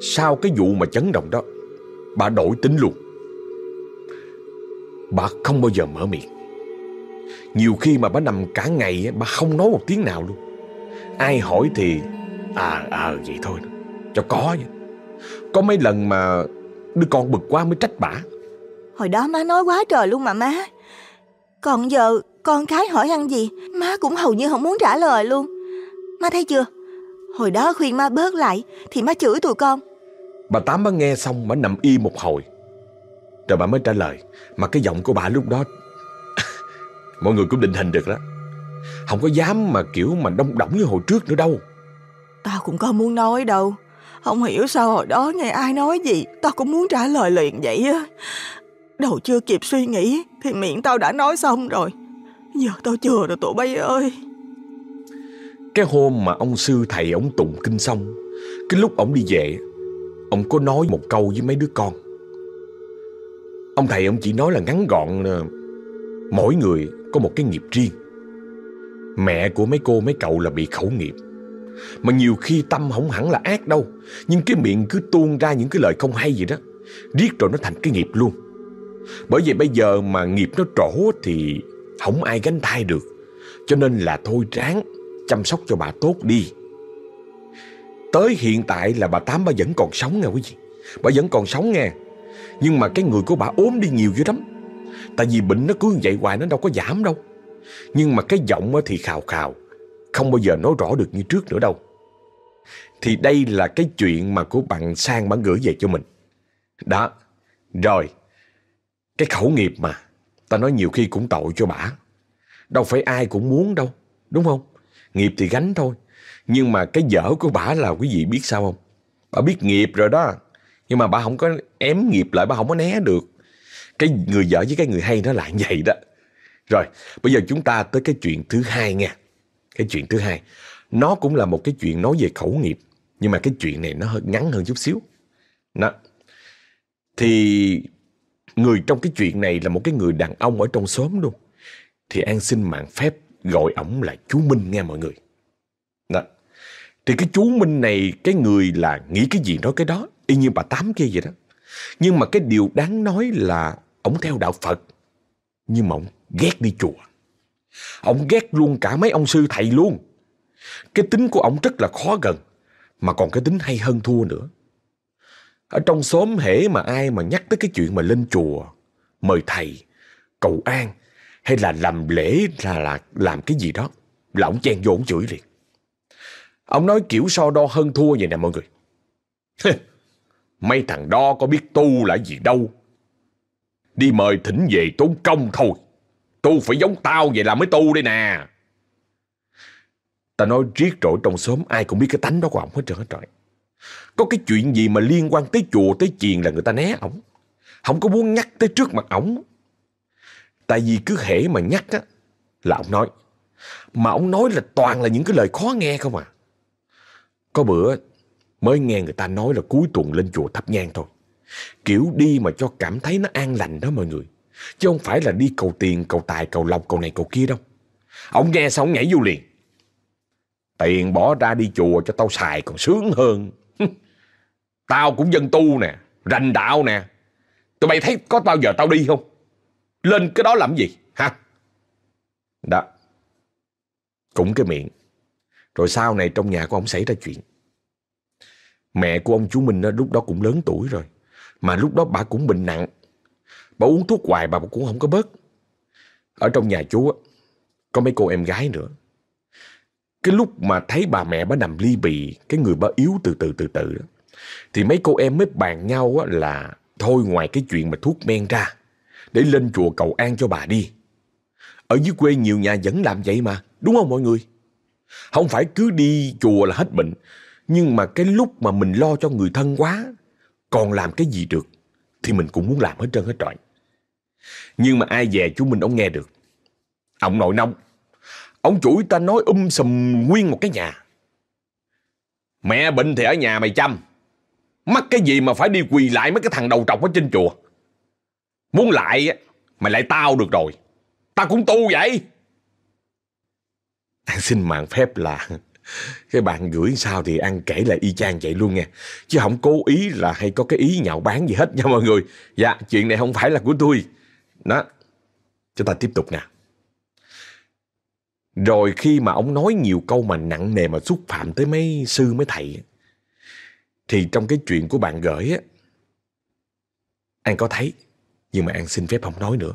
Speaker 1: Sau cái vụ mà chấn động đó, Bà đổi tính luôn. Bà không bao giờ mở miệng nhiều khi mà bà nằm cả ngày Bà không nói một tiếng nào luôn. Ai hỏi thì À à vậy thôi Cho có vậy. Có mấy lần mà Đứa con bực quá mới trách bà.
Speaker 2: Hồi đó má nói quá trời luôn mà má. Còn giờ con cái hỏi ăn gì Má cũng hầu như không muốn trả lời luôn. Má thấy chưa? Hồi đó khuyên má bớt lại Thì má chửi tụi con.
Speaker 1: Bà Tám bà nghe xong bà nằm y một hồi. Rồi bà mới trả lời Mà cái giọng của bà lúc đó Mọi người cũng định hình được đó. Không có dám mà kiểu mà đông đỏng như hồi trước nữa đâu.
Speaker 2: Tao cũng có muốn nói đâu. Không hiểu sao hồi đó nghe ai nói gì Tao cũng muốn trả lời liền vậy á. Đầu chưa kịp suy nghĩ Thì miệng tao đã nói xong rồi. Giờ tao chưa rồi tụi bay ơi.
Speaker 1: Cái hôm mà ông sư thầy ông tụng kinh xong Cái lúc ông đi về Ông có nói một câu với mấy đứa con. Ông thầy ông chỉ nói là ngắn gọn Mỗi người có một cái nghiệp riêng. Mẹ của mấy cô mấy cậu là bị khẩu nghiệp. Mà nhiều khi tâm không hẳn là ác đâu. Nhưng cái miệng cứ tuôn ra những cái lời không hay gì đó. Riết rồi nó thành cái nghiệp luôn. Bởi vì bây giờ mà nghiệp nó trổ thì không ai gánh thai được. Cho nên là thôi ráng chăm sóc cho bà tốt đi. Tới hiện tại là bà Tám, bà vẫn còn sống nha quý vị. Bà vẫn còn sống nha. Nhưng mà cái người của bà ốm đi nhiều dữ lắm. Tại vì bệnh nó cứ vậy hoài nó đâu có giảm đâu Nhưng mà cái giọng thì khào khào Không bao giờ nói rõ được như trước nữa đâu Thì đây là cái chuyện mà của bạn Sang bạn gửi về cho mình Đó Rồi, cái khẩu nghiệp mà, ta nói nhiều khi cũng tội cho bả. Đâu phải ai cũng muốn đâu, đúng không? Nghiệp thì gánh thôi. Nhưng mà cái dở của bả là quý vị biết sao không? Bà biết nghiệp rồi đó. Nhưng mà bà không có ém nghiệp lại, bà không có né được. Cái người dở với cái người hay nó lại vậy đó. Rồi, bây giờ chúng ta tới cái chuyện thứ hai nha. Cái chuyện thứ hai. Nó cũng là một cái chuyện nói về khẩu nghiệp. Nhưng mà cái chuyện này nó hơi ngắn hơn chút xíu. Đó. Thì người trong cái chuyện này là một cái người đàn ông ở trong xóm luôn. Thì An xin mạng phép gọi ổng là chú Minh nghe mọi người. Đó. Thì cái chú Minh này, cái người là nghĩ cái gì nói cái đó, y như bà Tám kia vậy đó. Nhưng mà cái điều đáng nói là ổng theo đạo Phật. Nhưng mà ông ghét đi chùa. ông ghét luôn cả mấy ông sư thầy luôn. Cái tính của ông rất là khó gần, mà còn cái tính hay hơn thua nữa. Ở trong xóm hễ mà ai mà nhắc tới cái chuyện mà lên chùa, mời thầy, cầu an, hay là làm lễ là, là làm cái gì đó, là ổng chen vô ổng chửi liền. Ông nói kiểu so đo hơn thua vậy nè mọi người. Mấy thằng đó có biết tu là gì đâu. Đi mời thỉnh về tốn công thôi. Tu phải giống tao vậy là mới tu đây nè. Ta nói riết rỗi trong xóm, ai cũng biết cái tánh đó của ổng hết trơn hết trọi. Có cái chuyện gì mà liên quan tới chùa, tới chiền là người ta né ổng. Không có muốn nhắc tới trước mặt ổng. Tại vì cứ hễ mà nhắc á, là ổng nói. Mà ổng nói là toàn là những cái lời khó nghe không à. Có bữa mới nghe người ta nói là cuối tuần lên chùa thắp nhang thôi. Kiểu đi mà cho cảm thấy nó an lành đó mọi người. Chứ không phải là đi cầu tiền, cầu tài, cầu lộc, cầu này, cầu kia đâu. Ông nghe xong ông nhảy vô liền. Tiền bỏ ra đi chùa cho tao xài còn sướng hơn. tao cũng dân tu nè, rành đạo nè. Tụi bay thấy có bao giờ tao đi không? Lên cái đó làm gì, hả? Đó. Cũng cái miệng. Rồi sau này trong nhà của ông xảy ra chuyện. Mẹ của ông chú Minh lúc đó cũng lớn tuổi rồi. Mà lúc đó bà cũng bệnh nặng. Bà uống thuốc hoài bà cũng không có bớt. Ở trong nhà chú có mấy cô em gái nữa. Cái lúc mà thấy bà mẹ bà nằm ly bì, cái người bà yếu từ từ từ từ đó, thì mấy cô em mới bàn nhau là thôi ngoài cái chuyện mà thuốc men ra, để lên chùa cầu an cho bà đi. Ở dưới quê nhiều nhà vẫn làm vậy mà, đúng không mọi người? Không phải cứ đi chùa là hết bệnh, nhưng mà cái lúc mà mình lo cho người thân quá, còn làm cái gì được, thì mình cũng muốn làm hết trơn hết trọi. Nhưng mà ai về chú mình ông nghe được. Ông nội nông, ông chửi ta nói um sùm nguyên một cái nhà. Mẹ bệnh thì ở nhà mày chăm. Mắc cái gì mà phải đi quỳ lại mấy cái thằng đầu trọc ở trên chùa. Muốn lại, mày lại tao được rồi. Tao cũng tu vậy. Anh xin mạng phép là cái bạn gửi sao thì An kể lại y chang vậy luôn nha. Chứ không cố ý là hay có cái ý nhạo bán gì hết nha mọi người. Dạ, chuyện này không phải là của tôi. Đó, chúng ta tiếp tục nè. Rồi khi mà ông nói nhiều câu mà nặng nề mà xúc phạm tới mấy sư mấy thầy thì trong cái chuyện của bạn gửi á An có thấy nhưng mà An xin phép không nói nữa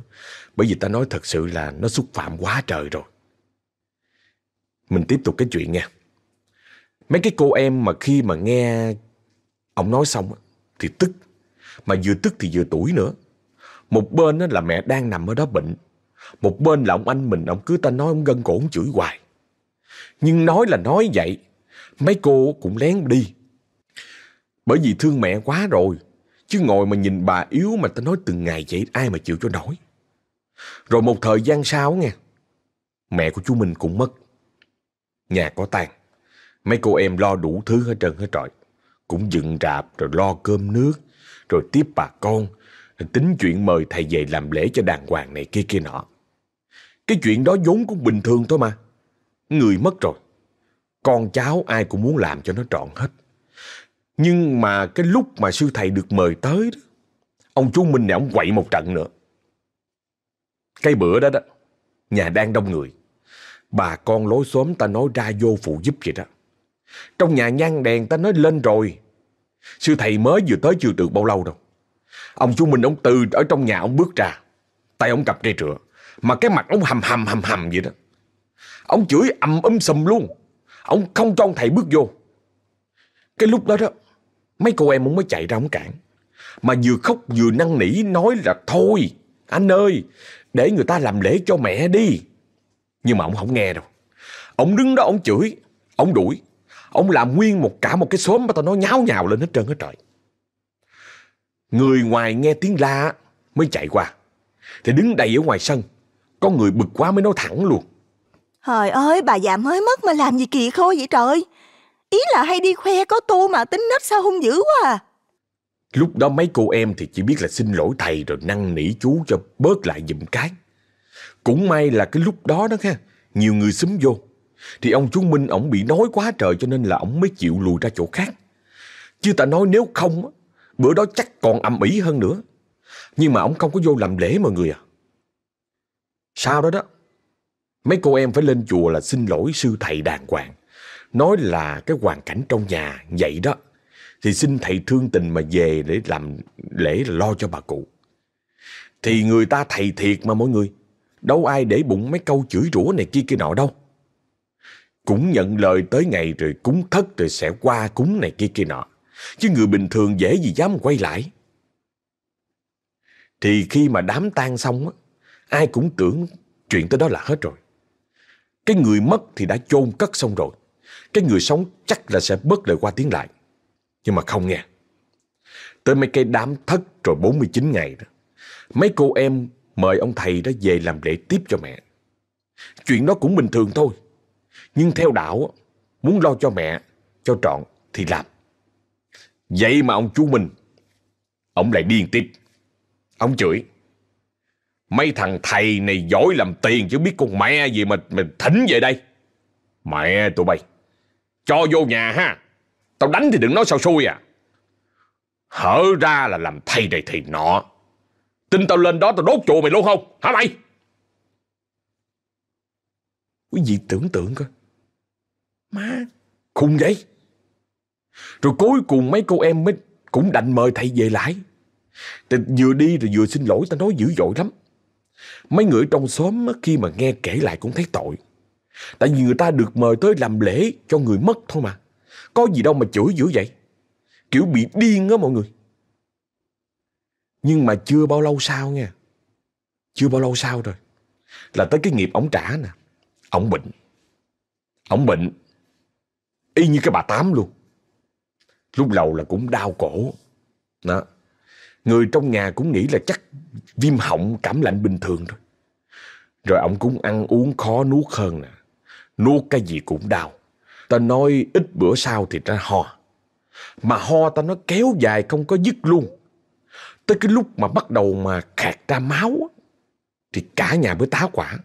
Speaker 1: bởi vì ta nói thật sự là nó xúc phạm quá trời rồi. Mình tiếp tục cái chuyện nha. Mấy cái cô em mà khi mà nghe ông nói xong thì tức. Mà vừa tức thì vừa tuổi nữa. Một bên là mẹ đang nằm ở đó bệnh. Một bên là ông anh mình, ông cứ ta nói ông gân cổ ông chửi hoài. Nhưng nói là nói vậy, mấy cô cũng lén đi. Bởi vì thương mẹ quá rồi, chứ ngồi mà nhìn bà yếu mà ta nói từng ngày vậy ai mà chịu cho nổi. Rồi một thời gian sau nghe, mẹ của chú mình cũng mất. Nhà có tàn, mấy cô em lo đủ thứ hết trơn hết trọi. Cũng dựng rạp rồi lo cơm nước, rồi tiếp bà con, rồi tính chuyện mời thầy về làm lễ cho đàng hoàng này kia kia nọ. Cái chuyện đó vốn cũng bình thường thôi mà. Người mất rồi. Con cháu ai cũng muốn làm cho nó trọn hết. Nhưng mà cái lúc mà sư thầy được mời tới đó, ông chú Minh này ông quậy một trận nữa. Cái bữa đó đó, nhà đang đông người. Bà con lối xóm ta nói ra vô phụ giúp vậy đó. Trong nhà nhang đèn ta nói lên rồi. Sư thầy mới vừa tới chưa được bao lâu đâu. Ông chú Minh ông từ ở trong nhà ông bước ra. Tay ông cặp cây trựa. Mà cái mặt ông hầm hầm hầm hầm vậy đó. Ông chửi ầm um sùm luôn. Ông không cho ông thầy bước vô. Cái lúc đó đó, mấy cô em ông mới chạy ra ông cản. Mà vừa khóc vừa năn nỉ nói là thôi, anh ơi, để người ta làm lễ cho mẹ đi. Nhưng mà ông không nghe đâu. Ông đứng đó ông chửi, ông đuổi. Ông làm nguyên một cả một cái xóm mà tao nói nháo nhào lên hết trơn hết trời. Người ngoài nghe tiếng la mới chạy qua. Thì đứng đầy ở ngoài sân. Có người bực quá mới nói thẳng luôn.
Speaker 2: Trời ơi, bà già mới mất mà làm gì kỳ khôi vậy trời? Ý là hay đi khoe có tu mà tính nết sao hung dữ quá à.
Speaker 1: Lúc đó mấy cô em thì chỉ biết là xin lỗi thầy rồi năn nỉ chú cho bớt lại giùm cái. Cũng may là cái lúc đó đó ha, nhiều người xúm vô. Thì ông chú Minh ổng bị nói quá trời cho nên là ổng mới chịu lùi ra chỗ khác. Chứ ta nói nếu không, bữa đó chắc còn ầm ĩ hơn nữa. Nhưng mà ổng không có vô làm lễ mọi người à. Sau đó đó, mấy cô em phải lên chùa là xin lỗi sư thầy đàng hoàng. Nói là cái hoàn cảnh trong nhà vậy đó. Thì xin thầy thương tình mà về để làm lễ là lo cho bà cụ. Thì người ta thầy thiệt mà mọi người. Đâu ai để bụng mấy câu chửi rủa này kia kia nọ đâu. Cũng nhận lời tới ngày rồi cúng thất rồi sẽ qua cúng này kia kia nọ. Chứ người bình thường dễ gì dám quay lại. Thì khi mà đám tang xong á, ai cũng tưởng chuyện tới đó là hết rồi. Cái người mất thì đã chôn cất xong rồi. Cái người sống chắc là sẽ bớt lời qua tiếng lại. Nhưng mà không nghe. Tới mấy cây đám thất rồi 49 ngày đó. Mấy cô em mời ông thầy đó về làm lễ tiếp cho mẹ. Chuyện đó cũng bình thường thôi. Nhưng theo đạo, muốn lo cho mẹ, cho trọn thì làm. Vậy mà ông chú mình, ông lại điên tiếp. Ông chửi. Mấy thằng thầy này giỏi làm tiền chứ biết con mẹ gì mà, mình thỉnh về đây. Mẹ tụi bay, cho vô nhà ha. Tao đánh thì đừng nói sao xui à. Hở ra là làm thầy này thầy nọ. Tin tao lên đó tao đốt chùa mày luôn không? Hả mày? Quý vị tưởng tượng coi. Má, khùng vậy. Rồi cuối cùng mấy cô em mới cũng đành mời thầy về lại. Thì vừa đi rồi vừa xin lỗi tao nói dữ dội lắm. Mấy người trong xóm khi mà nghe kể lại cũng thấy tội. Tại vì người ta được mời tới làm lễ cho người mất thôi mà. Có gì đâu mà chửi dữ vậy. Kiểu bị điên á mọi người. Nhưng mà chưa bao lâu sau nha. Chưa bao lâu sau rồi. Là tới cái nghiệp ổng trả nè. Ổng bệnh. Ổng bệnh. Y như cái bà Tám luôn. Lúc đầu là cũng đau cổ. Đó. Người trong nhà cũng nghĩ là chắc viêm họng, cảm lạnh bình thường thôi. Rồi ông cũng ăn uống khó nuốt hơn nè. Nuốt cái gì cũng đau. Ta nói ít bữa sau thì ra ho. Mà ho ta nói kéo dài không có dứt luôn. Tới cái lúc mà bắt đầu mà khạc ra máu thì cả nhà mới tá quả.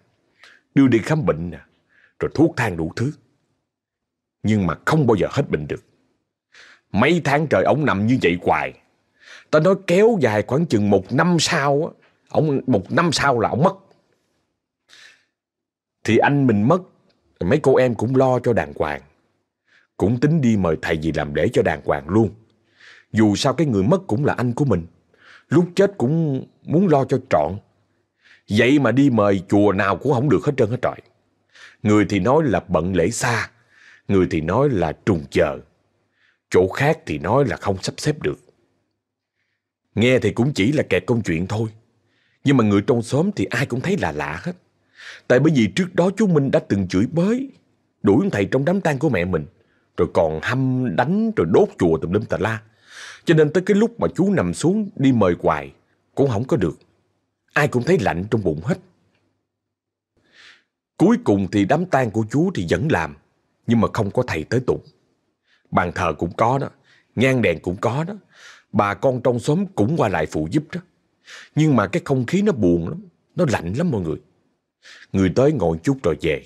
Speaker 1: Đưa đi khám bệnh nè. Rồi thuốc thang đủ thứ. Nhưng mà không bao giờ hết bệnh được. Mấy tháng trời ổng nằm như vậy hoài. Ta nói kéo dài khoảng chừng một năm sau á. Ông, một năm sau là ông mất. Thì anh mình mất. Mấy cô em cũng lo cho đàng hoàng. Cũng tính đi mời thầy gì làm lễ cho đàng hoàng luôn. Dù sao cái người mất cũng là anh của mình. Lúc chết cũng muốn lo cho trọn. Vậy mà đi mời chùa nào cũng không được hết trơn hết trọi. Người thì nói là bận lễ xa. Người thì nói là trùng chờ. Chỗ khác thì nói là không sắp xếp được. Nghe thì cũng chỉ là kẹt công chuyện thôi. Nhưng mà người trong xóm thì ai cũng thấy là lạ hết. Tại bởi vì trước đó chú Minh đã từng chửi bới, đuổi thầy trong đám tang của mẹ mình, rồi còn hăm đánh rồi đốt chùa tùm lum tà la. Cho nên tới cái lúc mà chú nằm xuống đi mời hoài, cũng không có được. Ai cũng thấy lạnh trong bụng hết. Cuối cùng thì đám tang của chú thì vẫn làm, nhưng mà không có thầy tới tụng. Bàn thờ cũng có đó, nhang đèn cũng có đó, bà con trong xóm cũng qua lại phụ giúp đó. Nhưng mà cái không khí nó buồn lắm, nó lạnh lắm mọi người. Người tới ngồi chút rồi về.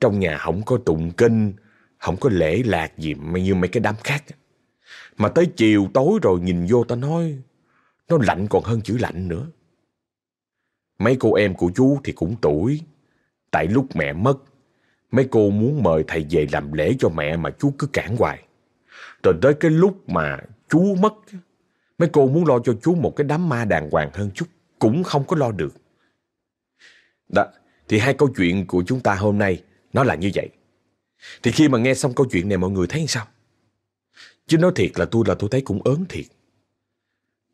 Speaker 1: Trong nhà không có tụng kinh, không có lễ lạc gì như mấy cái đám khác. Mà tới chiều tối rồi nhìn vô ta nói, nó lạnh còn hơn chữ lạnh nữa. Mấy cô em của chú thì cũng tuổi. Tại lúc mẹ mất, mấy cô muốn mời thầy về làm lễ cho mẹ mà chú cứ cản hoài. Rồi tới cái lúc mà chú mất, mấy cô muốn lo cho chú một cái đám ma đàng hoàng hơn chút, cũng không có lo được. Đó, thì hai câu chuyện của chúng ta hôm nay nó là như vậy. Thì khi mà nghe xong câu chuyện này mọi người thấy sao? Chứ nói thiệt là tôi là tôi thấy cũng ớn thiệt.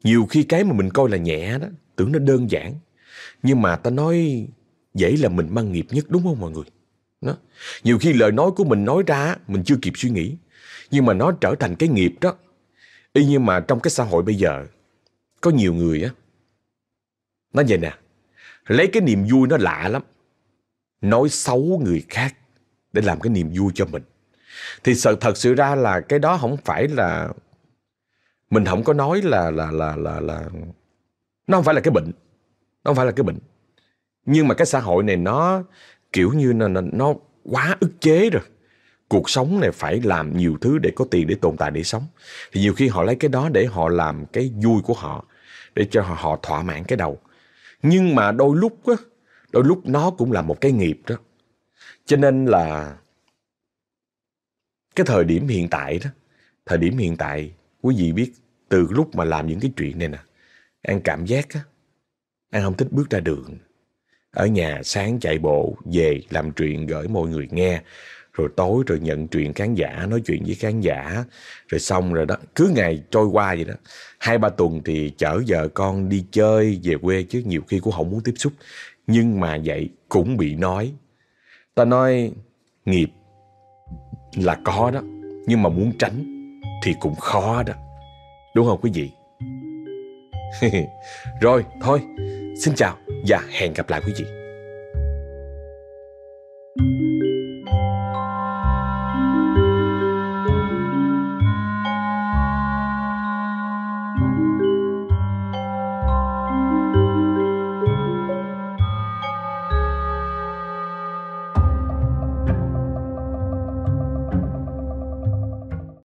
Speaker 1: Nhiều khi cái mà mình coi là nhẹ đó, tưởng nó đơn giản. Nhưng mà ta nói dễ là mình mang nghiệp nhất đúng không mọi người? Đó. Nhiều khi lời nói của mình nói ra, mình chưa kịp suy nghĩ. Nhưng mà nó trở thành cái nghiệp đó. Y như mà trong cái xã hội bây giờ, có nhiều người á, Nói vậy nè, Lấy cái niềm vui nó lạ lắm, Nói xấu người khác Để làm cái niềm vui cho mình Thì sự, thật sự ra là cái đó không phải là, Mình không có nói là là là là là, Nó không phải là cái bệnh, Nó không phải là cái bệnh Nhưng mà cái xã hội này nó Kiểu như là nó, nó quá ức chế rồi. Cuộc sống này phải làm nhiều thứ để có tiền để tồn tại để sống. Thì nhiều khi họ lấy cái đó để họ làm cái vui của họ để cho họ, họ thỏa mãn cái đầu. Nhưng mà đôi lúc á đôi lúc nó cũng là một cái nghiệp đó. Cho nên là cái thời điểm hiện tại đó thời điểm hiện tại quý vị biết từ lúc mà làm những cái chuyện này nè an cảm giác á an không thích bước ra đường ở nhà, sáng chạy bộ, về, làm chuyện, gửi mọi người nghe. Rồi tối rồi nhận chuyện khán giả, nói chuyện với khán giả. Rồi xong rồi đó, cứ ngày trôi qua vậy đó. Hai, ba tuần thì chở vợ con đi chơi về quê chứ nhiều khi cũng không muốn tiếp xúc. Nhưng mà vậy cũng bị nói. Ta nói, nghiệp là có đó, nhưng mà muốn tránh thì cũng khó đó. Đúng không quý vị? Rồi, thôi, xin chào và hẹn gặp lại quý vị.